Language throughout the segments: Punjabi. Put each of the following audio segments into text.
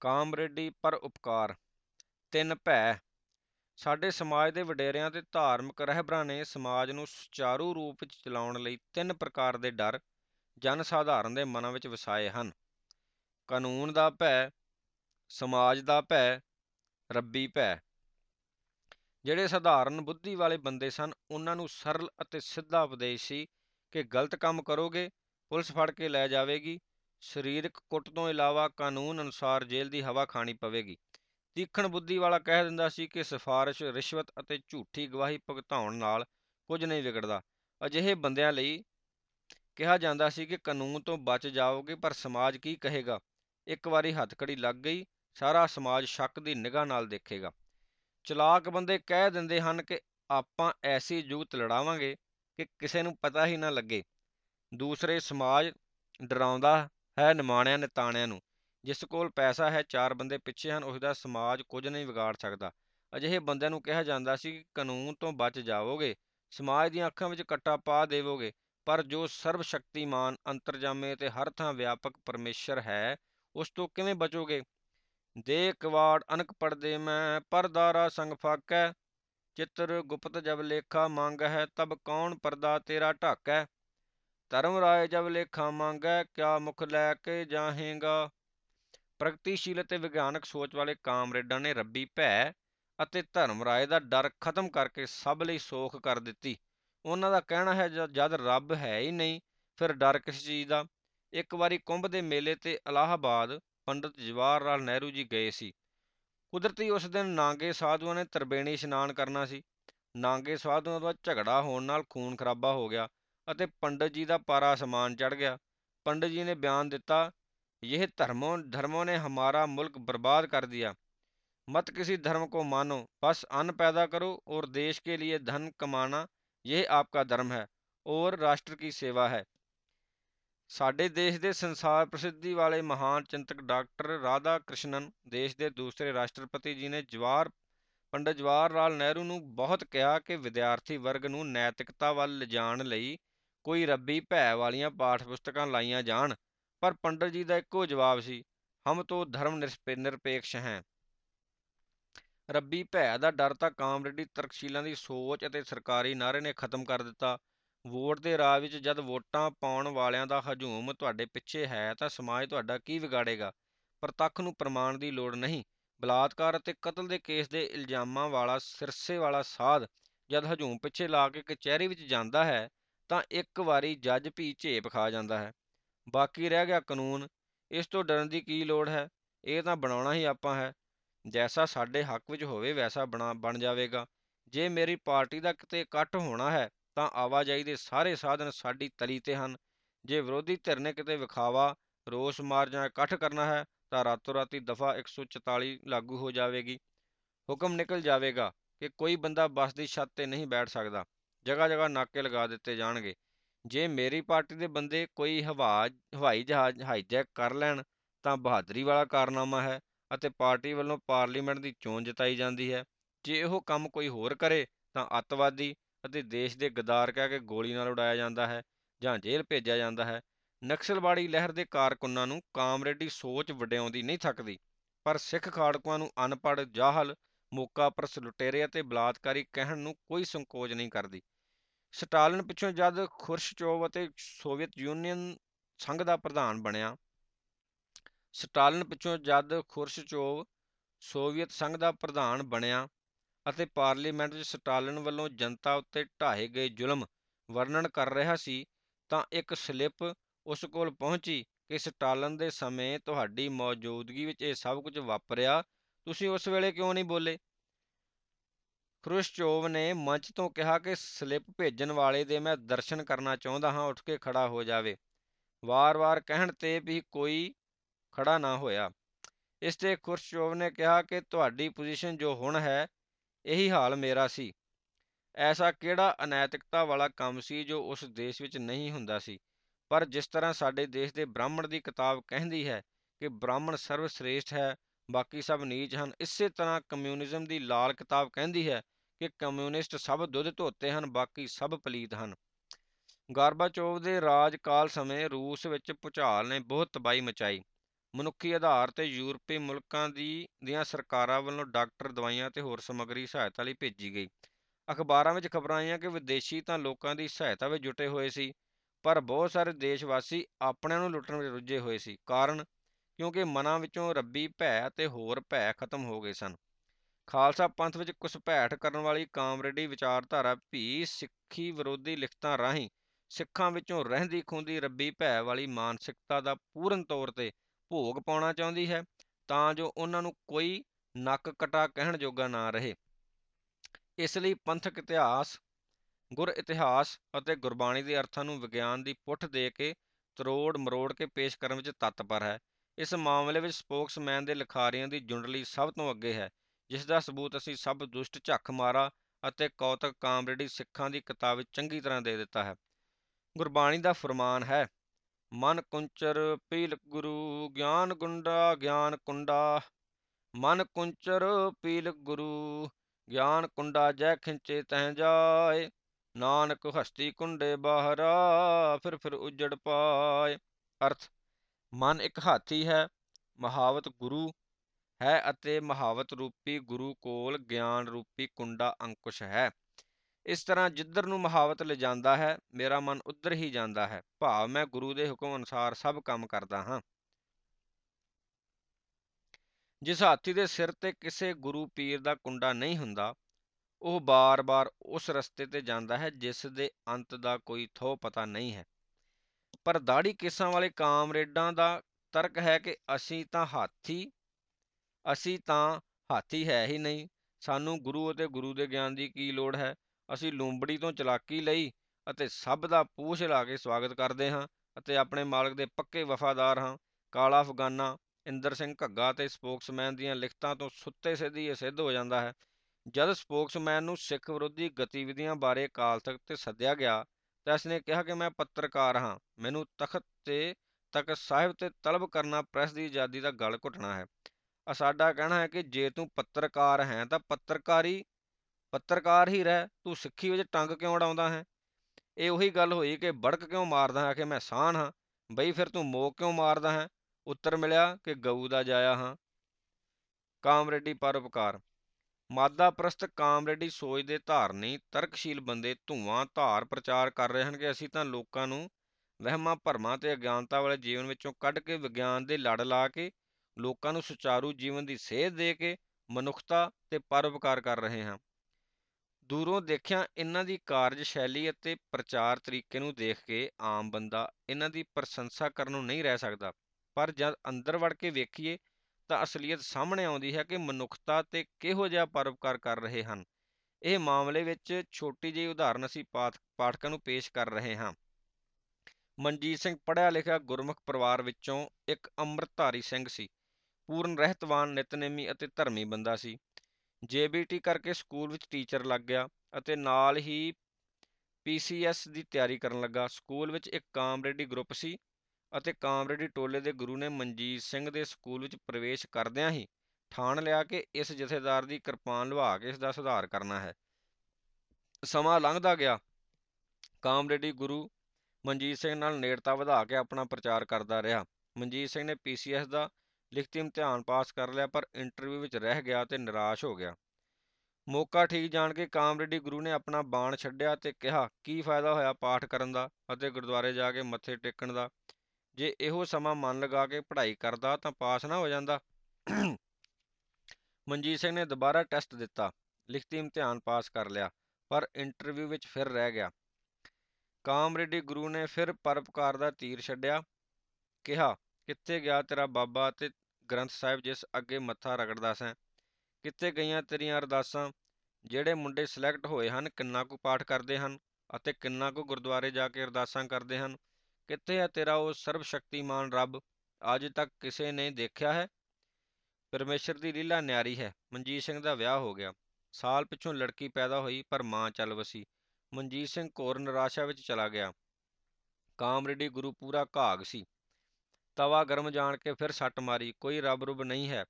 ਕਾਮਰੇਡੀ ਪਰ ਉਪਕਾਰ। ਤਿੰਨ ਭੈ। ਸਾਡੇ ਸਮਾਜ ਦੇ ਵਡੇਰਿਆਂ ਤੇ ਧਾਰਮਿਕ ਰਹਿਬਰਾਂ ਨੇ ਸਮਾਜ ਨੂੰ ਸੁਚਾਰੂ ਰੂਪ ਵਿੱਚ ਚਲਾਉਣ ਲਈ ਤਿੰਨ ਪ੍ਰਕਾਰ ਦੇ ਡਰ ਜਨ ਸਾਧਾਰਨ ਦੇ ਮਨਾਂ ਵਿੱਚ ਵਸਾਏ ਹਨ। ਕਾਨੂੰਨ ਦਾ ਭੈ, ਸਮਾਜ ਦਾ ਭੈ, ਰੱਬੀ ਭੈ। ਜਿਹੜੇ ਸਧਾਰਨ ਬੁੱਧੀ ਵਾਲੇ ਬੰਦੇ ਸਨ, ਉਹਨਾਂ ਨੂੰ ਸਰਲ ਅਤੇ ਸਿੱਧਾ ਉਪਦੇਸ਼ ਸੀ ਕਿ ਗਲਤ ਕੰਮ ਕਰੋਗੇ, ਪੁਲਿਸ ਫੜ ਕੇ ਲੈ ਜਾਵੇਗੀ ਸਰੀਰਕ ਕੁੱਟ ਤੋਂ ਇਲਾਵਾ ਕਾਨੂੰਨ ਅਨੁਸਾਰ ਜੇਲ੍ਹ ਦੀ ਹਵਾ ਖਾਣੀ ਪਵੇਗੀ। ਤੀਖਣ ਬੁੱਧੀ ਵਾਲਾ ਕਹਿ ਦਿੰਦਾ ਸੀ ਕਿ ਸਿਫਾਰਿਸ਼, ਰਿਸ਼ਵਤ ਅਤੇ ਝੂਠੀ ਗਵਾਹੀ ਭੁਗਤਾਉਣ ਨਾਲ ਕੁਝ ਨਹੀਂ ਵਿਗੜਦਾ। ਅਜਿਹੇ ਬੰਦਿਆਂ ਲਈ ਕਿਹਾ ਜਾਂਦਾ ਸੀ ਕਿ ਕਾਨੂੰਨ ਤੋਂ ਬਚ ਜਾਓਗੇ ਪਰ ਸਮਾਜ ਕੀ ਕਹੇਗਾ? ਇੱਕ ਵਾਰੀ ਹੱਥਕੜੀ ਲੱਗ ਗਈ, ਸਾਰਾ ਸਮਾਜ ਸ਼ੱਕ ਦੀ ਨਿਗਾਹ ਨਾਲ ਦੇਖੇਗਾ। ਚਲਾਕ ਬੰਦੇ ਕਹਿ ਦਿੰਦੇ ਹਨ ਕਿ ਆਪਾਂ ਐਸੀ ਜੁਗਤ ਲੜਾਵਾਂਗੇ ਕਿ ਕਿਸੇ ਨੂੰ ਪਤਾ ਹੀ ਨਾ ਲੱਗੇ। ਦੂਸਰੇ, ਸਮਾਜ ਡਰਾਉਂਦਾ ਹੈ ਨਿਮਾਣਿਆਂ ਨਿਤਾਣਿਆਂ ਨੂੰ। ਜਿਸ ਕੋਲ ਪੈਸਾ ਹੈ, ਚਾਰ ਬੰਦੇ ਪਿੱਛੇ ਹਨ ਉਸ ਦਾ ਸਮਾਜ ਕੁਝ ਨਹੀਂ ਵਿਗਾੜ ਸਕਦਾ। ਅਜਿਹੇ ਬੰਦਿਆਂ ਨੂੰ ਕਿਹਾ ਜਾਂਦਾ ਸੀ ਕਿ ਕਾਨੂੰਨ ਤੋਂ ਬਚ ਜਾਵੋਗੇ, ਸਮਾਜ ਦੀਆਂ ਅੱਖਾਂ ਵਿੱਚ ਕੱਟਾ ਪਾ ਦੇਵੋਗੇ, ਪਰ ਜੋ ਸਰਵ ਸ਼ਕਤੀਮਾਨ ਅੰਤਰਜਾਮੇ ਤੇ ਹਰ ਥਾਂ ਵਿਆਪਕ ਪਰਮੇਸ਼ਰ ਹੈ, ਉਸ ਤੋਂ ਕਿਵੇਂ ਬਚੋਗੇ? ਦੇ ਕਵਾੜ ਅਨਕ ਪੜਦੇ ਮੈਂ ਪਰਦਾਰਾ ਸੰਗ ਫਾਕੈ, ਚਿੱਤਰ ਗੁਪਤ ਜਬ ਲੇਖਾ ਮੰਗ ਹੈ, ਤਬ ਕੌਣ ਪਰਦਾ ਤੇਰਾ ਢਾਕੈ? ਧਰਮ ਰਾਏ ਜਬ ਲੇਖਾ ਮੰਗੈ, ਕਿਆ ਮੁਖ ਲੈ ਕੇ ਜਾਹੇਗਾ? ਪ੍ਰਗਤੀਸ਼ੀਲ ਅਤੇ ਵਿਗਿਆਨਕ ਸੋਚ ਵਾਲੇ ਕਾਮਰੇਡਾਂ ਨੇ ਰੱਬੀ ਭੈ ਅਤੇ ਧਰਮ ਰਾਏ ਦਾ ਡਰ ਖਤਮ ਕਰਕੇ ਸਭ ਲਈ ਸੋਖ ਕਰ ਦਿੱਤੀ। ਉਹਨਾਂ ਦਾ ਕਹਿਣਾ ਹੈ ਜਦ ਰੱਬ ਹੈ ਹੀ ਨਹੀਂ, ਫਿਰ ਡਰ ਕਿਸ ਚੀਜ਼ ਦਾ? ਇੱਕ ਵਾਰੀ ਕੁੰਭ ਦੇ ਮੇਲੇ ਤੇ ਅਲਾਹਾਬਾਦ ਪੰਡਤ ਜਵਾਹਰ ਲਾਲ ਨਹਿਰੂ ਜੀ ਗਏ ਸੀ। ਕੁਦਰਤੀ ਉਸ ਦਿਨ ਨਾਂਗੇ ਸਾਧੂਆਂ ਨੇ ਤਰਬੇਣੀ ਇਸ਼ਨਾਨ ਕਰਨਾ ਸੀ। ਨਾਂਗੇ ਸਾਧੂਆਂ ਦਾ ਝਗੜਾ ਹੋਣ ਨਾਲ ਖੂਨ ਖਰਾਬਾ ਹੋ ਗਿਆ। ਅਤੇ ਪੰਡਤ ਜੀ ਦਾ ਪਾਰਾ ਅਸਮਾਨ ਚੜ ਗਿਆ। पंडित ਜੀ ਨੇ ਬਿਆਨ ਦਿੱਤਾ ਇਹ ਧਰਮੋਂ ਧਰਮੋਂ ਨੇ ਹਮਾਰਾ ਮੁਲਕ ਬਰਬਾਦ ਕਰ ਦਿਆ। ਮਤ ਕਿਸੇ ਧਰਮ ਕੋ ਮਾਨੋ। ਬਸ अन्न ਪੈਦਾ ਕਰੋ ਔਰ ਦੇਸ਼ ਕੇ ਲਈ ਧਨ कमाना ਇਹ आपका ਧਰਮ ਹੈ ਔਰ ਰਾਸ਼ਟਰ ਕੀ ਸੇਵਾ ਹੈ। ਸਾਡੇ ਦੇਸ਼ ਦੇ ਸੰਸਾਰ ਪ੍ਰਸਿੱਧੀ ਵਾਲੇ ਮਹਾਨ ਚਿੰਤਕ ਡਾਕਟਰ ਰਾਧਾ ਕ੍ਰਿਸ਼ਨਨ ਦੇਸ਼ ਦੇ ਦੂਸਰੇ ਰਾਸ਼ਟਰਪਤੀ ਜੀ ਨੇ ਜਵਾਰ, ਪੰਡਤ ਜਵਾਹਰ ਲਾਲ ਨਹਿਰੂ ਨੂੰ ਬਹੁਤ ਕਿਹਾ ਕਿ ਵਿਦਿਆਰਥੀ ਵਰਗ ਨੂੰ ਨੈਤਿਕਤਾ ਵੱਲ ਲਿਜਾਣ ਲਈ ਕੋਈ ਰੱਬੀ ਭੈ ਵਾਲੀਆਂ ਪਾਠ ਪੁਸਤਕਾਂ ਲਾਈਆਂ ਜਾਣ, ਪਰ ਪੰਡਤ ਜੀ ਦਾ ਇੱਕੋ ਜਵਾਬ ਸੀ, ਹਮ ਤੋਂ ਧਰਮ ਨਿਰਪੇਕਸ਼ ਹੈ। ਰੱਬੀ ਭੈ ਦਾ ਡਰ ਤਾਂ ਕਾਮਰੇਡੀ ਤਰਕਸ਼ੀਲਾਂ ਦੀ ਸੋਚ ਅਤੇ ਸਰਕਾਰੀ ਨਾਰੇ ਨੇ ਖਤਮ ਕਰ ਦਿੱਤਾ। ਵੋਟ ਦੇ ਰਾਹ ਵਿੱਚ ਜਦ ਵੋਟਾਂ ਪਾਉਣ ਵਾਲਿਆਂ ਦਾ ਹਜੂਮ ਤੁਹਾਡੇ ਪਿੱਛੇ ਹੈ, ਤਾਂ ਸਮਾਜ ਤੁਹਾਡਾ ਕੀ ਵਿਗਾੜੇਗਾ? ਪ੍ਰਤੱਖ ਨੂੰ ਪ੍ਰਮਾਣ ਦੀ ਲੋੜ ਨਹੀਂ। ਬਲਾਤਕਾਰ ਅਤੇ ਕਤਲ ਦੇ ਕੇਸ ਦੇ ਇਲਜ਼ਾਮਾਂ ਵਾਲਾ, ਸਿਰਸੇ ਵਾਲਾ ਸਾਧ ਜਦ ਹਜੂਮ ਪਿੱਛੇ ਲਾ ਕੇ ਕਚਹਿਰੀ ਵਿੱਚ ਜਾਂਦਾ ਹੈ ਤਾਂ ਇੱਕ ਵਾਰੀ ਜੱਜ ਵੀ ਝੇਪ ਖਾ ਜਾਂਦਾ ਹੈ। ਬਾਕੀ ਰਹਿ ਗਿਆ ਕਾਨੂੰਨ। ਇਸ ਤੋਂ ਡਰਨ ਦੀ ਕੀ ਲੋੜ ਹੈ? ਇਹ ਤਾਂ ਬਣਾਉਣਾ ਹੀ ਆਪਾਂ ਹੈ। ਜੈਸਾ ਸਾਡੇ ਹੱਕ ਵਿੱਚ ਹੋਵੇ ਵੈਸਾ ਬਣਾ, ਬਣ ਜਾਵੇਗਾ। ਜੇ ਮੇਰੀ ਪਾਰਟੀ ਦਾ ਕਿਤੇ ਇਕੱਠ ਹੋਣਾ ਹੈ, ਤਾਂ ਆਵਾਜਾਈ ਦੇ ਸਾਰੇ ਸਾਧਨ ਸਾਡੀ ਤਲੀ ਤੇ ਹਨ। ਜੇ ਵਿਰੋਧੀ ਧਿਰ ਨੇ ਕਿਤੇ ਵਿਖਾਵਾ, ਰੋਸ ਮਾਰ ਜਾਂ ਇਕੱਠ ਕਰਨਾ ਹੈ, ਤਾਂ ਰਾਤੋਂ ਰਾਤੀ ਦਫਾ 144 ਲਾਗੂ ਹੋ ਜਾਵੇਗੀ। ਹੁਕਮ ਨਿਕਲ ਜਾਵੇਗਾ ਕਿ ਕੋਈ ਬੰਦਾ ਬੱਸ ਦੀ ਛੱਤ ਤੇ ਨਹੀਂ ਬੈਠ ਸਕਦਾ। ਜਗ੍ਹਾ ਜਗ੍ਹਾ ਨਾਕੇ ਲਗਾ ਦਿੱਤੇ ਜਾਣਗੇ। ਜੇ ਮੇਰੀ ਪਾਰਟੀ ਦੇ ਬੰਦੇ ਕੋਈ ਹਵਾ, ਹਵਾਈ ਜਹਾਜ਼ ਹਾਈਜੈਕ ਕਰ ਲੈਣ, ਤਾਂ ਬਹਾਦਰੀ ਵਾਲਾ ਕਾਰਨਾਮਾ ਹੈ ਅਤੇ ਪਾਰਟੀ ਵੱਲੋਂ ਪਾਰਲੀਮੈਂਟ ਦੀ ਚੋਣ ਜਿਤਾਈ ਜਾਂਦੀ ਹੈ। ਜੇ ਉਹ ਕੰਮ ਕੋਈ ਹੋਰ ਕਰੇ, ਤਾਂ ਅੱਤਵਾਦੀ ਅਤੇ ਦੇਸ਼ ਦੇ ਗਦਾਰ ਕਹਿ ਕੇ ਗੋਲੀ ਨਾਲ ਉਡਾਇਆ ਜਾਂਦਾ ਹੈ ਜਾਂ ਜੇਲ੍ਹ ਭੇਜਿਆ ਜਾਂਦਾ ਹੈ। ਨਕਸਲਵਾੜੀ ਲਹਿਰ ਦੇ ਕਾਰਕੁਨਾਂ ਨੂੰ ਕਾਮਰੇਡੀ ਸੋਚ ਵਡਿਆਉਂਦੀ ਨਹੀਂ ਥੱਕਦੀ, ਪਰ ਸਿੱਖ ਖਾੜਕੂਆਂ ਨੂੰ ਅਨਪੜ੍ਹ, ਜਾਹਲ, ਮੌਕਾ ਪਰਸ ਲੁਟੇਰੇ ਅਤੇ ਬਲਾਤਕਾਰੀ ਕਹਿਣ ਨੂੰ ਕੋਈ ਸੰਕੋਚ ਨਹੀਂ ਕਰਦੀ। ਸਟਾਲਿਨ ਪਿੱਛੋਂ ਜਦ ਖੁਰਸ਼ਚੋਵ ਅਤੇ ਸੋਵੀਅਤ ਯੂਨੀਅਨ ਸੰਘ ਦਾ ਪ੍ਰਧਾਨ ਬਣਿਆ, ਸਟਾਲਿਨ ਪਿੱਛੋਂ ਜਦ ਖੁਰਸ਼ਚੋਵ ਸੋਵੀਅਤ ਸੰਘ ਦਾ ਪ੍ਰਧਾਨ ਬਣਿਆ ਅਤੇ ਪਾਰਲੀਮੈਂਟ ਵਿੱਚ ਸਟਾਲਿਨ ਵੱਲੋਂ ਜਨਤਾ ਉੱਤੇ ਢਾਏ ਗਏ ਜ਼ੁਲਮ ਵਰਣਨ ਕਰ ਰਿਹਾ ਸੀ, ਤਾਂ ਇੱਕ ਸਲਿੱਪ ਉਸ ਕੋਲ ਪਹੁੰਚੀ ਕਿ ਸਟਾਲਿਨ ਦੇ ਸਮੇਂ ਤੁਹਾਡੀ ਮੌਜੂਦਗੀ ਵਿੱਚ ਇਹ ਸਭ ਕੁਝ ਵਾਪਰਿਆ, ਤੁਸੀਂ ਉਸ ਵੇਲੇ ਕਿਉਂ ਨਹੀਂ ਬੋਲੇ? ਖਰੁਸ਼ਚੋਵ ਨੇ ਮੰਚ ਤੋਂ ਕਿਹਾ ਕਿ ਸਲਿੱਪ ਭੇਜਣ ਵਾਲੇ ਦੇ ਮੈਂ ਦਰਸ਼ਨ ਕਰਨਾ ਚਾਹੁੰਦਾ ਹਾਂ, ਉੱਠ ਕੇ ਖੜਾ ਹੋ ਜਾਵੇ। ਵਾਰ-ਵਾਰ ਕਹਿਣ ਤੇ ਵੀ ਕੋਈ ਖੜਾ ਨਾ ਹੋਇਆ। ਇਸ ਤੇ ਖੁਰਸ਼ਚੋਵ ਨੇ ਕਿਹਾ ਕਿ ਤੁਹਾਡੀ ਪੋਜੀਸ਼ਨ ਜੋ ਹੁਣ ਹੈ, ਇਹੀ ਹਾਲ ਮੇਰਾ ਸੀ। ਐਸਾ ਕਿਹੜਾ ਅਨੈਤਿਕਤਾ ਵਾਲਾ ਕੰਮ ਸੀ ਜੋ ਉਸ ਦੇਸ਼ ਵਿੱਚ ਨਹੀਂ ਹੁੰਦਾ ਸੀ? ਪਰ ਜਿਸ ਤਰ੍ਹਾਂ ਸਾਡੇ ਦੇਸ਼ ਦੇ ਬ੍ਰਾਹਮਣ ਦੀ ਕਿਤਾਬ ਕਹਿੰਦੀ ਹੈ ਕਿ ਬ੍ਰਾਹਮਣ ਸਰਵ ਸ੍ਰੇਸ਼ਟ ਹੈ, ਬਾਕੀ ਸਭ ਨੀਚ ਹਨ, ਇਸੇ ਤਰ੍ਹਾਂ ਕਮਿਊਨਿਜ਼ਮ ਦੀ ਲਾਲ ਕਿਤਾਬ ਕਹਿੰਦੀ ਹੈ ਕਿ ਕਮਿਊਨਿਸਟ ਸਭ ਦੁੱਧ ਧੋਤੇ ਹਨ, ਬਾਕੀ ਸਭ ਪਲੀਤ ਹਨ। ਗਾਰਬਾਚੋਵ ਦੇ ਰਾਜ ਕਾਲ ਸਮੇਂ ਰੂਸ ਵਿੱਚ ਭੁਚਾਲ ਨੇ ਬਹੁਤ ਤਬਾਹੀ ਮਚਾਈ। ਮਨੁੱਖੀ ਆਧਾਰ ਤੇ ਯੂਰਪੀ ਮੁਲਕਾਂ ਦੀ, ਦੀਆਂ ਸਰਕਾਰਾਂ ਵੱਲੋਂ ਡਾਕਟਰ ਦਵਾਈਆਂ ਤੇ ਹੋਰ ਸਮੱਗਰੀ ਸਹਾਇਤਾ ਲਈ ਭੇਜੀ ਗਈ। ਅਖਬਾਰਾਂ ਵਿੱਚ ਖਬਰਾਂ ਆਈਆਂ ਕਿ ਵਿਦੇਸ਼ੀ ਤਾਂ ਲੋਕਾਂ ਦੀ ਸਹਾਇਤਾ ਵਿੱਚ ਜੁਟੇ ਹੋਏ ਸੀ, ਪਰ ਬਹੁਤ ਸਾਰੇ ਦੇਸ਼ ਵਾਸੀ ਆਪਣਿਆਂ ਨੂੰ ਲੁੱਟਣ ਵਿੱਚ ਰੁੱਝੇ ਹੋਏ ਸੀ। ਕਾਰਨ? ਕਿਉਂਕਿ ਮਨਾਂ ਵਿੱਚੋਂ ਰੱਬੀ ਭੈ ਅਤੇ ਹੋਰ ਭੈ ਖਤਮ ਹੋ ਗਏ ਸਨ। ਖਾਲਸਾ ਪੰਥ ਵਿੱਚ ਘੁਸਪੈਠ ਕਰਨ ਵਾਲੀ ਕਾਮਰੇਡੀ ਵਿਚਾਰਧਾਰਾ ਵੀ ਸਿੱਖੀ ਵਿਰੋਧੀ ਲਿਖਤਾਂ ਰਾਹੀਂ ਸਿੱਖਾਂ ਵਿੱਚੋਂ ਰਹਿੰਦੀ ਖੂੰਦੀ ਰੱਬੀ ਭੈ ਵਾਲੀ ਮਾਨਸਿਕਤਾ ਦਾ ਪੂਰਨ ਤੌਰ ਤੇ ਭੋਗ ਪਾਉਣਾ ਚਾਹੁੰਦੀ ਹੈ, ਤਾਂ ਜੋ ਉਹਨਾਂ ਨੂੰ ਕੋਈ ਨੱਕ ਕਟਾ ਕਹਿਣ ਜੋਗਾ ਨਾ ਰਹੇ। ਇਸ ਲਈ ਪੰਥਕ ਇਤਿਹਾਸ, ਗੁਰ ਇਤਿਹਾਸ ਅਤੇ ਗੁਰਬਾਣੀ ਦੇ ਅਰਥਾਂ ਨੂੰ ਵਿਗਿਆਨ ਦੀ ਪੁੱਠ ਦੇ ਕੇ ਤਰੋੜ ਮਰੋੜ ਕੇ ਪੇਸ਼ ਕਰਨ ਵਿੱਚ ਤਤਪਰ ਹੈ। ਇਸ ਮਾਮਲੇ ਵਿੱਚ ਸਪੋਕਸਮੈਨ ਦੇ ਲਿਖਾਰੀਆਂ ਦੀ ਜੁੰਡਲੀ ਸਭ ਤੋਂ ਅੱਗੇ ਹੈ। ਜਿਸ ਦਾ ਸਬੂਤ ਅਸੀਂ ਸਭ ਦੁਸ਼ਟ ਝੱਖ ਮਾਰਾ ਅਤੇ ਕੌਤਕ ਕਾਮਰੇਡੀ ਸਿੱਖਾਂ ਦੀ ਕਿਤਾਬ ਵਿੱਚ ਚੰਗੀ ਤਰ੍ਹਾਂ ਦੇ ਦਿੱਤਾ ਹੈ। ਗੁਰਬਾਣੀ ਦਾ ਫਰਮਾਨ ਹੈ, ਮਨ ਕੁੰਚਰ ਪੀਲ ਗੁਰੂ ਗਿਆਨ ਗੁੰਡਾ, ਗਿਆਨ ਕੁੰਡਾ। ਮਨ ਕੁੰਚਰ ਪੀਲ ਗੁਰੂ ਗਿਆਨ ਕੁੰਡਾ, ਜੈ ਖਿੰਚੇ ਤਹਿ ਜਾਏ। ਨਾਨਕ ਹਸਤੀ ਕੁੰਡੇ ਬਾਹਰਾ, ਫਿਰ ਫਿਰ ਉਜੜ ਪਾਏ। ਅਰਥ, ਮਨ ਇੱਕ ਹਾਥੀ ਹੈ, ਮਹਾਵਤ ਗੁਰੂ ਹੈ ਅਤੇ ਮਹਾਵਤ ਰੂਪੀ ਗੁਰੂ ਕੋਲ ਗਿਆਨ ਰੂਪੀ ਕੁੰਡਾ ਅੰਕੁਸ਼ ਹੈ। ਇਸ ਤਰ੍ਹਾਂ ਜਿੱਧਰ ਨੂੰ ਮਹਾਵਤ ਲਿਜਾਂਦਾ ਹੈ, ਮੇਰਾ ਮਨ ਉੱਧਰ ਹੀ ਜਾਂਦਾ ਹੈ। ਭਾਵ ਮੈਂ ਗੁਰੂ ਦੇ ਹੁਕਮ ਅਨੁਸਾਰ ਸਭ ਕੰਮ ਕਰਦਾ ਹਾਂ। ਜਿਸ ਹਾਥੀ ਦੇ ਸਿਰ ਤੇ ਕਿਸੇ ਗੁਰੂ ਪੀਰ ਦਾ ਕੁੰਡਾ ਨਹੀਂ ਹੁੰਦਾ, ਉਹ ਬਾਰ-ਬਾਰ ਉਸ ਰਸਤੇ ਤੇ ਜਾਂਦਾ ਹੈ ਜਿਸ ਦੇ ਅੰਤ ਦਾ ਕੋਈ ਥੋ ਪਤਾ ਨਹੀਂ ਹੈ। ਪਰ ਦਾੜੀ ਕੇਸਾਂ ਵਾਲੇ ਕਾਮਰੇਡਾਂ ਦਾ ਤਰਕ ਹੈ ਕਿ ਅਸੀਂ ਤਾਂ ਹਾਥੀ ਅਸੀਂ ਤਾਂ ਹਾਥੀ ਹੈ ਹੀ ਨਹੀਂ। ਸਾਨੂੰ ਗੁਰੂ ਅਤੇ ਗੁਰੂ ਦੇ ਗਿਆਨ ਦੀ ਕੀ ਲੋੜ ਹੈ? ਅਸੀਂ ਲੂੰਬੜੀ ਤੋਂ ਚਲਾਕੀ ਲਈ ਅਤੇ ਸਭ ਦਾ ਪੂਛ ਲਾ ਕੇ ਸਵਾਗਤ ਕਰਦੇ ਹਾਂ ਅਤੇ ਆਪਣੇ ਮਾਲਕ ਦੇ ਪੱਕੇ ਵਫਾਦਾਰ ਹਾਂ। ਕਾਲਾ ਅਫਗਾਨਾ ਇੰਦਰ ਸਿੰਘ ਘੱਗਾ ਤੇ ਸਪੋਕਸਮੈਨ ਦੀਆਂ ਲਿਖਤਾਂ ਤੋਂ ਸੁੱਤੇ ਸਿੱਧੀ ਇਹ ਸਿੱਧ ਹੋ ਜਾਂਦਾ ਹੈ। ਜਦ ਸਪੋਕਸਮੈਨ ਨੂੰ ਸਿੱਖ ਵਿਰੋਧੀ ਗਤੀਵਿਧੀਆਂ ਬਾਰੇ ਕਾਲ ਤਖਤ ਤੇ ਸੱਦਿਆ ਗਿਆ ਤਾਂ ਇਸ ਨੇ ਕਿਹਾ ਕਿ ਮੈਂ ਪੱਤਰਕਾਰ ਹਾਂ। ਮੈਨੂੰ ਤਖਤ ਤੇ ਤਖਤ ਸਾਹਿਬ ਤੇ ਤਲਬ ਕਰਨਾ, ਪ੍ਰੈਸ ਦੀ ਆਜ਼ਾਦੀ ਦਾ ਗਲ ਘੁੱਟਣਾ ਹੈ। ਸਾਡਾ ਕਹਿਣਾ ਹੈ ਕਿ ਜੇ ਤੂੰ ਪੱਤਰਕਾਰ ਹੈ ਤਾਂ ਪੱਤਰਕਾਰੀ, ਪੱਤਰਕਾਰ ਹੀ ਰਹਿ। ਤੂੰ ਸਿੱਖੀ ਵਿੱਚ ਟੰਗ ਕਿਉਂ ਅੜਾਉਂਦਾ ਹੈ? ਇਹ ਉਹੀ ਗੱਲ ਹੋਈ ਕਿ ਬੜਕ ਕਿਉਂ ਮਾਰਦਾ ਹੈ ਕਿ ਮੈਂ ਸਾਨ ਹਾਂ? ਬਈ ਫਿਰ ਤੂੰ ਮੋਕ ਕਿਉਂ ਮਾਰਦਾ ਹੈ? ਉੱਤਰ ਮਿਲਿਆ ਕਿ ਗਊ ਦਾ ਜਾਇਆ ਹਾਂ। ਕਾਮਰੇਡੀ ਪਰਉਪਕਾਰ। ਮਾਦਾ ਪ੍ਰਸਤ ਕਾਮਰੇਡੀ ਸੋਚ ਦੇ ਧਾਰਨੀ ਤਰਕਸ਼ੀਲ ਬੰਦੇ ਧੂਆਂ ਧਾਰ ਪ੍ਰਚਾਰ ਕਰ ਰਹੇ ਹਨ ਕਿ ਅਸੀਂ ਤਾਂ ਲੋਕਾਂ ਨੂੰ ਵਹਿਮਾਂ ਭਰਮਾਂ ਤੇ ਅਗਿਆਨਤਾ ਵਾਲੇ ਜੀਵਨ ਵਿੱਚੋਂ ਕੱਢ ਕੇ ਵਿਗਿਆਨ ਦੇ ਲੜ ਲਾ ਕੇ ਲੋਕਾਂ ਨੂੰ ਸੁਚਾਰੂ ਜੀਵਨ ਦੀ ਸੇਧ ਦੇ ਕੇ ਮਨੁੱਖਤਾ ਤੇ ਪਰਉਪਕਾਰ ਕਰ ਰਹੇ ਹਾਂ। ਦੂਰੋਂ ਦੇਖਿਆ ਇਹਨਾਂ ਦੀ ਕਾਰਜ ਸ਼ੈਲੀ ਅਤੇ ਪ੍ਰਚਾਰ ਤਰੀਕੇ ਨੂੰ ਦੇਖ ਕੇ ਆਮ ਬੰਦਾ ਇਹਨਾਂ ਦੀ ਪ੍ਰਸ਼ੰਸਾ ਕਰਨ ਨੂੰ ਨਹੀਂ ਰਹਿ ਸਕਦਾ। ਪਰ ਜਦ ਅੰਦਰ ਵੜ ਕੇ ਵੇਖੀਏ ਤਾਂ ਅਸਲੀਅਤ ਸਾਹਮਣੇ ਆਉਂਦੀ ਹੈ ਕਿ ਮਨੁੱਖਤਾ ਤੇ ਕਿਹੋ ਜਿਹਾ ਪਰਉਪਕਾਰ ਕਰ ਰਹੇ ਹਨ। ਇਹ ਮਾਮਲੇ ਵਿੱਚ ਛੋਟੀ ਜਿਹੀ ਉਦਾਹਰਨ ਅਸੀਂ ਪਾਠਕਾਂ ਨੂੰ ਪੇਸ਼ ਕਰ ਰਹੇ ਹਾਂ। ਮਨਜੀਤ ਸਿੰਘ ਪੜ੍ਹਿਆ ਲਿਖਿਆ ਗੁਰਮੁਖ ਪਰਿਵਾਰ ਵਿੱਚੋਂ ਇੱਕ ਅੰਮ੍ਰਿਤਧਾਰੀ ਸਿੰਘ ਸੀ। ਪੂਰਨ ਰਹਿਤਵਾਨ, ਨਿਤਨੇਮੀ ਅਤੇ ਧਰਮੀ ਬੰਦਾ ਸੀ। ਜੇਬੀਟੀ ਕਰਕੇ ਸਕੂਲ ਵਿੱਚ ਟੀਚਰ ਲੱਗ ਗਿਆ ਅਤੇ ਨਾਲ ਹੀ ਪੀਸੀਐਸ ਦੀ ਤਿਆਰੀ ਕਰਨ ਲੱਗਾ। ਸਕੂਲ ਵਿੱਚ ਇੱਕ ਕਾਮਰੇਡੀ ਗਰੁੱਪ ਸੀ ਅਤੇ ਕਾਮਰੇਡੀ ਟੋਲੇ ਦੇ ਗੁਰੂ ਨੇ ਮਨਜੀਤ ਸਿੰਘ ਦੇ ਸਕੂਲ ਵਿੱਚ ਪ੍ਰਵੇਸ਼ ਕਰਦਿਆਂ ਹੀ ਠਾਣ ਲਿਆ ਕਿ ਇਸ ਜਥੇਦਾਰ ਦੀ ਕਿਰਪਾਨ ਲਵਾ ਕੇ ਇਸ ਦਾ ਸੁਧਾਰ ਕਰਨਾ ਹੈ। ਸਮਾਂ ਲੰਘਦਾ ਗਿਆ। ਕਾਮਰੇਡੀ ਗੁਰੂ ਮਨਜੀਤ ਸਿੰਘ ਨਾਲ ਨੇੜਤਾ ਵਧਾ ਕੇ ਆਪਣਾ ਪ੍ਰਚਾਰ ਕਰਦਾ ਰਿਹਾ। ਮਨਜੀਤ ਸਿੰਘ ਨੇ ਪੀਸੀਐਸ ਦਾ ਲਿਖਤੀ ਇਮਤਿਹਾਨ ਪਾਸ ਕਰ ਲਿਆ, ਪਰ ਇੰਟਰਵਿਊ ਵਿੱਚ ਰਹਿ ਗਿਆ ਤੇ ਨਿਰਾਸ਼ ਹੋ ਗਿਆ। ਮੌਕਾ ਠੀਕ ਜਾਣ ਕੇ ਕਾਮਰੇਡੀ ਗੁਰੂ ਨੇ ਆਪਣਾ ਬਾਣ ਛੱਡਿਆ ਤੇ ਕਿਹਾ, ਕੀ ਫਾਇਦਾ ਹੋਇਆ ਪਾਠ ਕਰਨ ਦਾ ਅਤੇ ਗੁਰਦੁਆਰੇ ਜਾ ਕੇ ਮੱਥੇ ਟੇਕਣ ਦਾ? ਜੇ ਇਹੋ ਸਮਾਂ ਮਨ ਲਗਾ ਕੇ ਪੜ੍ਹਾਈ ਕਰਦਾ ਤਾਂ ਪਾਸ ਨਾ ਹੋ ਜਾਂਦਾ। ਮਨਜੀਤ ਸਿੰਘ ਨੇ ਦੁਬਾਰਾ ਟੈਸਟ ਦਿੱਤਾ। ਲਿਖਤੀ ਇਮਤਿਹਾਨ ਪਾਸ ਕਰ ਲਿਆ, ਪਰ ਇੰਟਰਵਿਊ ਵਿੱਚ ਫਿਰ ਰਹਿ ਗਿਆ। ਕਾਮਰੇਡੀ ਗੁਰੂ ਨੇ ਫਿਰ ਪਰਪਕਾਰ ਦਾ ਤੀਰ ਛੱਡਿਆ, ਕਿਹਾ ਕਿੱਥੇ ਗਿਆ ਤੇਰਾ ਬਾਬਾ ਤੇ ਗ੍ਰੰਥ ਸਾਹਿਬ ਜਿਸ ਅੱਗੇ ਮੱਥਾ ਰਗੜਦਾ ਸੈਂ? ਕਿੱਥੇ ਗਈਆਂ ਤੇਰੀਆਂ ਅਰਦਾਸਾਂ? ਜਿਹੜੇ ਮੁੰਡੇ ਸਿਲੈਕਟ ਹੋਏ ਹਨ, ਕਿੰਨਾ ਕੁ ਪਾਠ ਕਰਦੇ ਹਨ ਅਤੇ ਕਿੰਨਾ ਕੁ ਗੁਰਦੁਆਰੇ ਜਾ ਕੇ ਅਰਦਾਸਾਂ ਕਰਦੇ ਹਨ? ਕਿੱਥੇ ਹੈ ਤੇਰਾ ਉਹ ਸਰਬ ਸ਼ਕਤੀਮਾਨ ਰੱਬ? ਅੱਜ ਤੱਕ ਕਿਸੇ ਨੇ ਦੇਖਿਆ ਹੈ? ਪਰਮੇਸ਼ਰ ਦੀ ਲੀਲਾ ਨਿਆਰੀ ਹੈ। ਮਨਜੀਤ ਸਿੰਘ ਦਾ ਵਿਆਹ ਹੋ ਗਿਆ। ਸਾਲ ਪਿੱਛੋਂ ਲੜਕੀ ਪੈਦਾ ਹੋਈ, ਪਰ ਮਾਂ ਚੱਲ ਵਸੀ। ਮਨਜੀਤ ਸਿੰਘ ਘੋਰ ਨਿਰਾਸ਼ਾ ਵਿੱਚ ਚਲਾ ਗਿਆ। ਕਾਮਰੇਡੀ ਗੁਰੂ ਪੂਰਾ ਘਾਗ ਸੀ। ਤਵਾ ਗਰਮ ਜਾਣ ਕੇ ਫਿਰ ਸੱਟ ਮਾਰੀ, ਕੋਈ ਰੱਬ ਰੁਬ ਨਹੀਂ ਹੈ।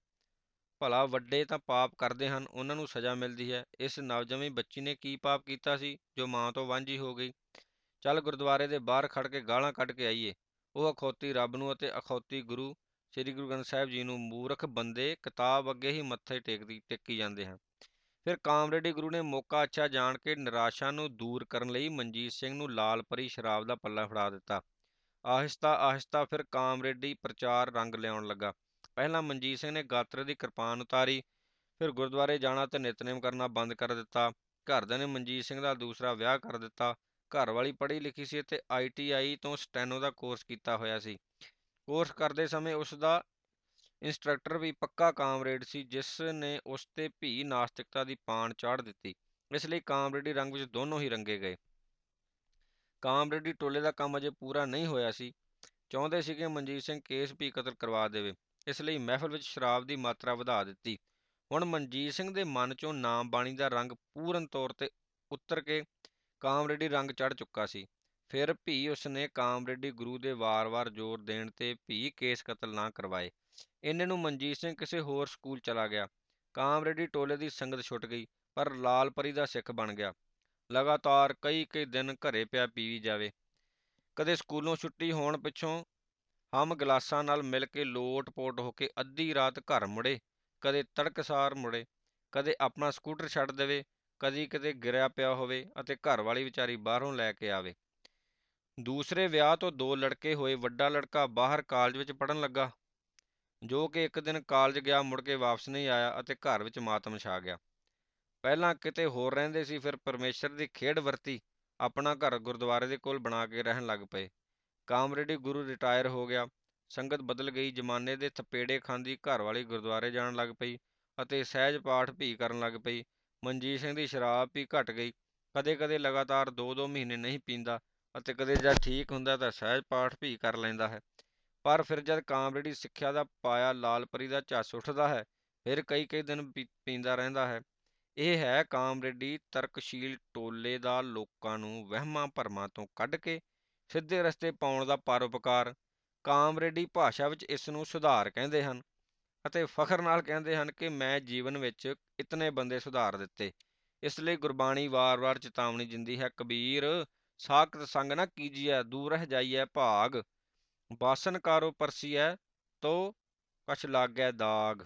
ਭਲਾ ਵੱਡੇ ਤਾਂ ਪਾਪ ਕਰਦੇ ਹਨ, ਉਹਨਾਂ ਨੂੰ ਸਜ਼ਾ ਮਿਲਦੀ ਹੈ। ਇਸ ਨਵਜੰਮੀ ਬੱਚੀ ਨੇ ਕੀ ਪਾਪ ਕੀਤਾ ਸੀ, ਜੋ ਮਾਂ ਤੋਂ ਵਾਂਝੀ ਹੋ ਗਈ? ਚੱਲ ਗੁਰਦੁਆਰੇ ਦੇ ਬਾਹਰ ਖੜ ਕੇ ਗਾਲਾਂ ਕੱਢ ਕੇ ਆਈਏ। ਉਹ ਅਖੌਤੀ ਰੱਬ ਨੂੰ ਅਤੇ ਅਖੌਤੀ ਗੁਰੂ, ਸ੍ਰੀ ਗੁਰੂ ਗ੍ਰੰਥ ਸਾਹਿਬ ਜੀ ਨੂੰ ਮੂਰਖ ਬੰਦੇ ਕਿਤਾਬ ਅੱਗੇ ਹੀ ਮੱਥੇ ਟੇਕਦੀ, ਟੇਕੀ ਜਾਂਦੇ ਹਨ। ਫਿਰ ਕਾਮਰੇਡੀ ਗੁਰੂ ਨੇ ਮੌਕਾ ਅੱਛਾ ਜਾਣ ਕੇ ਨਿਰਾਸ਼ਾ ਨੂੰ ਦੂਰ ਕਰਨ ਲਈ ਮਨਜੀਤ ਸਿੰਘ ਨੂੰ ਲਾਲ ਪਰੀ ਸ਼ਰਾਬ ਦਾ ਪੱਲਾ ਫੜਾ ਦਿੱਤਾ। ਆਹਿਸਤਾ ਆਹਿਸਤਾ ਫਿਰ ਕਾਮਰੇਡੀ ਪ੍ਰਚਾਰ ਰੰਗ ਲਿਆਉਣ ਲੱਗਾ। ਪਹਿਲਾਂ ਮਨਜੀਤ ਸਿੰਘ ਨੇ ਗਾਤਰੇ ਦੀ ਕਿਰਪਾਨ ਉਤਾਰੀ, ਫਿਰ ਗੁਰਦੁਆਰੇ ਜਾਣਾ ਤੇ ਨਿਤਨੇਮ ਕਰਨਾ ਬੰਦ ਕਰ ਦਿੱਤਾ। ਘਰਦਿਆਂ ਨੇ ਮਨਜੀਤ ਸਿੰਘ ਦਾ ਦੂਸਰਾ ਵਿਆਹ ਕਰ ਦਿੱਤਾ। ਘਰ ਵਾਲੀ ਪੜ੍ਹੀ ਲਿਖੀ ਸੀ ਅਤੇ ਆਈਟੀਆਈ ਤੋਂ ਸਟੈਨੋ ਦਾ ਕੋਰਸ ਕੀਤਾ ਹੋਇਆ ਸੀ। ਕੋਰਸ ਕਰਦੇ ਸਮੇਂ ਉਸ ਦਾ ਇੰਸਟ੍ਰਕਟਰ ਵੀ ਪੱਕਾ ਕਾਮਰੇਡ ਸੀ, ਜਿਸ ਨੇ ਉਸ ਤੇ ਭੀ ਨਾਸਤਿਕਤਾ ਦੀ ਪਾਣ ਚਾੜ ਦਿੱਤੀ। ਇਸ ਲਈ ਕਾਮਰੇਡੀ ਰੰਗ ਵਿੱਚ ਦੋਨੋਂ ਹੀ ਰੰਗੇ ਗਏ। ਕਾਮਰੇਡੀ ਟੋਲੇ ਦਾ ਕੰਮ ਅਜੇ ਪੂਰਾ ਨਹੀਂ ਹੋਇਆ ਸੀ। ਚਾਹੁੰਦੇ ਸੀ ਕਿ ਮਨਜੀਤ ਸਿੰਘ ਕੇਸ ਵੀ ਕਤਲ ਕਰਵਾ ਦੇਵੇ। ਇਸ ਲਈ ਮਹਿਫਲ ਵਿੱਚ ਸ਼ਰਾਬ ਦੀ ਮਾਤਰਾ ਵਧਾ ਦਿੱਤੀ। ਹੁਣ ਮਨਜੀਤ ਸਿੰਘ ਦੇ ਮਨ ਚੋਂ ਨਾਮ ਬਾਣੀ ਦਾ ਰੰਗ ਪੂਰਨ ਤੌਰ ਤੇ ਉਤਰ ਕੇ ਕਾਮਰੇਡੀ ਰੰਗ ਚੜ ਚੁੱਕਾ ਸੀ। ਫਿਰ ਭੀ ਉਸਨੇ ਕਾਮਰੇਡੀ ਗੁਰੂ ਦੇ ਵਾਰ-ਵਾਰ ਜ਼ੋਰ ਦੇਣ ਤੇ ਭੀ ਕੇਸ ਕਤਲ ਨਾ ਕਰਵਾਏ। ਇੰਨੇ ਨੂੰ ਮਨਜੀਤ ਸਿੰਘ ਕਿਸੇ ਹੋਰ ਸਕੂਲ ਚਲਾ ਗਿਆ। ਕਾਮਰੇਡੀ ਟੋਲੇ ਦੀ ਸੰਗਤ ਛੁੱਟ ਗਈ, ਪਰ ਲਾਲ ਪਰੀ ਦਾ ਸਿੱਖ ਬਣ ਗਿਆ। ਲਗਾਤਾਰ ਕਈ ਕਈ ਦਿਨ ਘਰੇ ਪਿਆ ਪੀਵੀ ਜਾਵੇ। ਕਦੇ ਸਕੂਲੋਂ ਛੁੱਟੀ ਹੋਣ ਪਿੱਛੋਂ ਹਮ ਗਲਾਸਾਂ ਨਾਲ ਮਿਲ ਕੇ ਲੋਟ-ਪੋਟ ਹੋ ਕੇ ਅੱਧੀ ਰਾਤ ਘਰ ਮੁੜੇ, ਕਦੇ ਤੜਕਸਾਰ ਮੁੜੇ, ਕਦੇ ਆਪਣਾ ਸਕੂਟਰ ਛੱਡ ਦੇਵੇ, ਕਦੀ ਕਿਤੇ ਗਿਰਿਆ ਪਿਆ ਹੋਵੇ ਅਤੇ ਘਰ ਵਾਲੀ ਵਿਚਾਰੀ ਬਾਹਰੋਂ ਲੈ ਕੇ ਆਵੇ। ਦੂਸਰੇ ਵਿਆਹ ਤੋਂ ਦੋ ਲੜਕੇ ਹੋਏ ਵੱਡਾ ਲੜਕਾ ਬਾਹਰ ਕਾਲਜ ਵਿੱਚ ਪੜਨ ਲੱਗਾ, ਜੋ ਕਿ ਇੱਕ ਦਿਨ ਕਾਲਜ ਗਿਆ ਮੁੜ ਕੇ ਵਾਪਸ ਨਹੀਂ ਆਇਆ ਅਤੇ ਘਰ ਵਿੱਚ ਮਾਤਮ ਛਾ ਗਿਆ। ਪਹਿਲਾਂ ਕਿਤੇ ਹੋਰ ਰਹਿੰਦੇ ਸੀ, ਫਿਰ ਪਰਮੇਸ਼ਰ ਦੀ ਖੇਡ ਵਰਤੀ, ਆਪਣਾ ਘਰ ਗੁਰਦੁਆਰੇ ਦੇ ਕੋਲ ਬਣਾ ਕੇ ਰਹਿਣ ਲੱਗ ਪਏ। ਕਾਮਰੇਡੀ ਗੁਰੂ ਰਿਟਾਇਰ ਹੋ ਗਿਆ। ਸੰਗਤ ਬਦਲ ਗਈ। ਜਮਾਨੇ ਦੇ ਥਪੇੜੇ ਖਾਂਦੀ ਘਰ ਵਾਲੀ ਗੁਰਦੁਆਰੇ ਜਾਣ ਲੱਗ ਪਈ ਅਤੇ ਸਹਿਜ ਪਾਠ ਵੀ ਕਰਨ ਲੱਗ ਪਈ। ਮਨਜੀਤ ਸਿੰਘ ਦੀ ਸ਼ਰਾਬ ਵੀ ਘਟ ਗਈ। ਕਦੇ-ਕਦੇ ਲਗਾਤਾਰ 2-2 ਮਹੀਨੇ ਨਹੀਂ ਪੀਂਦਾ ਅਤੇ ਕਦੇ ਜਦ ਠੀਕ ਹੁੰਦਾ ਤਾਂ ਸਹਿਜ ਪਾਠ ਵੀ ਕਰ ਲੈਂਦਾ ਹੈ। ਪਰ ਫਿਰ ਜਦ ਕਾਮਰੇਡੀ ਸਿੱਖਿਆ ਦਾ ਪਾਇਆ ਲਾਲਪਰੀ ਦਾ ਝੱਸ ਉੱਠਦਾ ਹੈ, ਫਿਰ ਕਈ-ਕਈ ਦਿਨ ਪੀਂਦਾ ਰਹਿੰਦਾ ਹੈ। ਇਹ ਹੈ ਕਾਮਰੇਡੀ ਤਰਕਸ਼ੀਲ ਟੋਲੇ ਦਾ ਲੋਕਾਂ ਨੂੰ ਵਹਿਮਾਂ ਭਰਮਾਂ ਤੋਂ ਕੱਢ ਕੇ ਸਿੱਧੇ ਰਸਤੇ ਪਾਉਣ ਦਾ ਪਰਉਪਕਾਰ। ਕਾਮਰੇਡੀ ਭਾਸ਼ਾ ਵਿੱਚ ਇਸ ਨੂੰ ਸੁਧਾਰ ਕਹਿੰਦੇ ਹਨ ਅਤੇ ਫਖਰ ਨਾਲ ਕਹਿੰਦੇ ਹਨ ਕਿ ਮੈਂ ਜੀਵਨ ਵਿੱਚ ਇਤਨੇ ਬੰਦੇ ਸੁਧਾਰ ਦਿੱਤੇ। ਇਸ ਲਈ ਗੁਰਬਾਣੀ ਵਾਰ-ਵਾਰ ਚੇਤਾਵਨੀ ਦਿੰਦੀ ਹੈ, ਕਬੀਰ, ਸਾਖਤ ਸੰਗ ਨਾ ਕੀਜੀਐ, ਦੂਰ ਰਹਿ ਜਾਈਐ ਭਾਗ। ਬਾਸਨ ਕਾਰੋ ਪਰਸੀਐ, ਤੋ ਕਛ ਲਾਗੈ ਦਾਗ।